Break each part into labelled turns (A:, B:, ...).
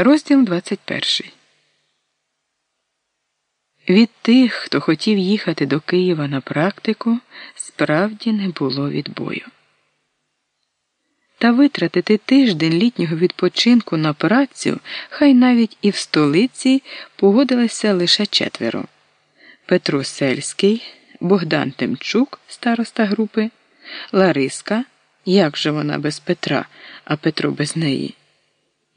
A: Розділ 21. Від тих, хто хотів їхати до Києва на практику, справді не було відбою. Та витратити тиждень літнього відпочинку на працю, хай навіть і в столиці погодилися лише четверо: Петро Сельський, Богдан Тимчук, староста групи, Лариска. Як же вона без Петра, а Петро без неї?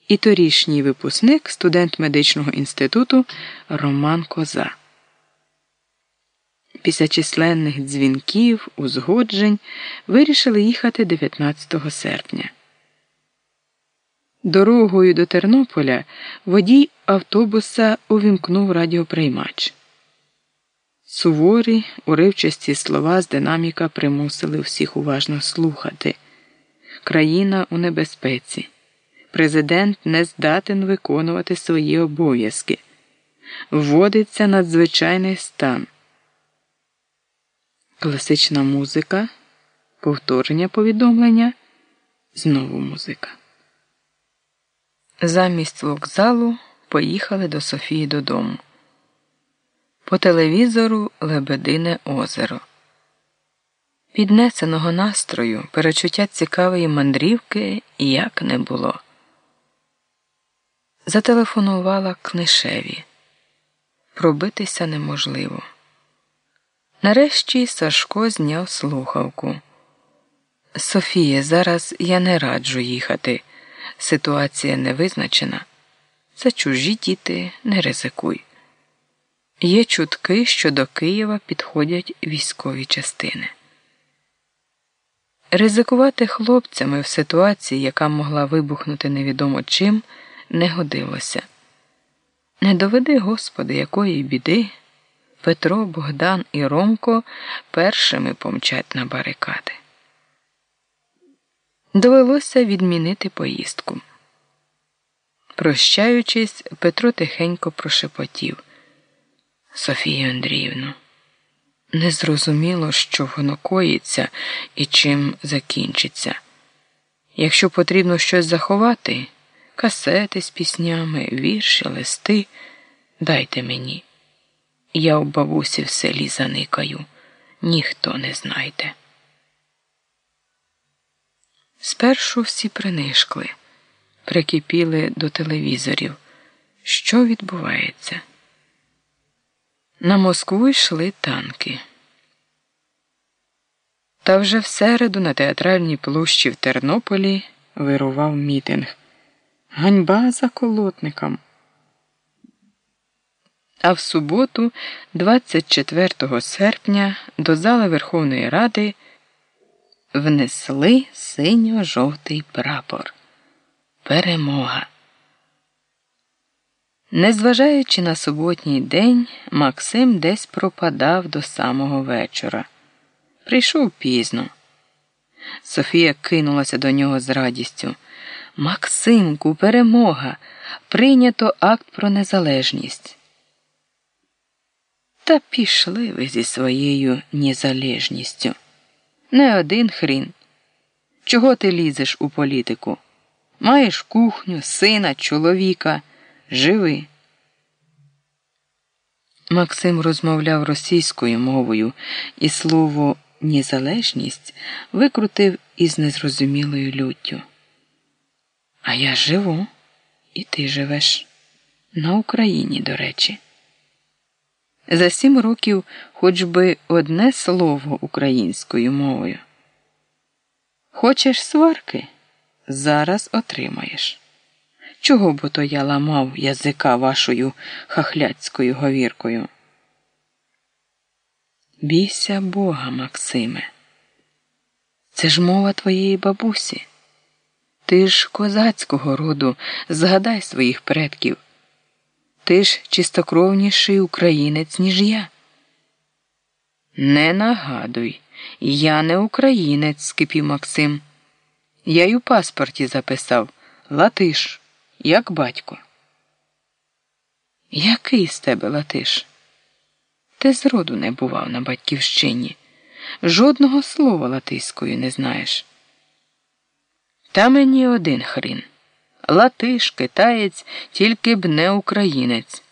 A: І торішній випускник, студент медичного інституту Роман Коза. Після численних дзвінків, узгоджень вирішили їхати 19 серпня. Дорогою до Тернополя водій автобуса увімкнув радіоприймач. Суворі, уривчасті слова з динаміка примусили всіх уважно слухати. Країна у небезпеці. Президент не здатен виконувати свої обов'язки. Вводиться надзвичайний стан. Класична музика, повторення повідомлення, знову музика. Замість вокзалу поїхали до Софії додому. По телевізору Лебедине озеро. Піднесеного настрою перечуття цікавої мандрівки як не було. Зателефонувала книшеві. Пробитися неможливо. Нарешті Сашко зняв слухавку. Софія, зараз я не раджу їхати. Ситуація не визначена. Це чужі діти, не ризикуй. Є чутки, що до Києва підходять військові частини. Ризикувати хлопцями в ситуації, яка могла вибухнути невідомо чим, не годилося. Не доведи, Господи, якої біди. Петро, Богдан і Ромко першими помчать на барикади. Довелося відмінити поїздку. Прощаючись, Петро тихенько прошепотів. Софію Андріївну, незрозуміло, що воно коїться і чим закінчиться. Якщо потрібно щось заховати, касети з піснями, вірші, листи, дайте мені. Я у бабусі в селі заникаю, ніхто не знайде. Спершу всі принишкли, прикипіли до телевізорів. Що відбувається? На Москву йшли танки. Та вже в середу на театральній площі в Тернополі вирував мітинг. Ганьба за колотникам. А в суботу, 24 серпня, до зали Верховної Ради внесли синьо-жовтий прапор. Перемога. Незважаючи на суботній день, Максим десь пропадав до самого вечора. Прийшов пізно. Софія кинулася до нього з радістю. Максимку, перемога! Прийнято акт про незалежність. Та пішли ви зі своєю незалежністю. Не один хрін. Чого ти лізеш у політику? Маєш кухню, сина, чоловіка. Живи. Максим розмовляв російською мовою, і слово незалежність викрутив із незрозумілою люттю. А я живу, і ти живеш на Україні, до речі. За сім років хоч би одне слово українською мовою. Хочеш сварки? Зараз отримаєш. Чого бо то я ламав язика вашою хахляцькою говіркою? Бійся Бога, Максиме. Це ж мова твоєї бабусі. Ти ж козацького роду, згадай своїх предків. Ти ж чистокровніший українець, ніж я. Не нагадуй, я не українець, скипів Максим. Я й у паспорті записав Латиш як батько. Який з тебе латиш? Ти зроду не бував на батьківщині. Жодного слова латиською не знаєш. Та мені один хрін. Латиш, китаєць, тільки б не українець.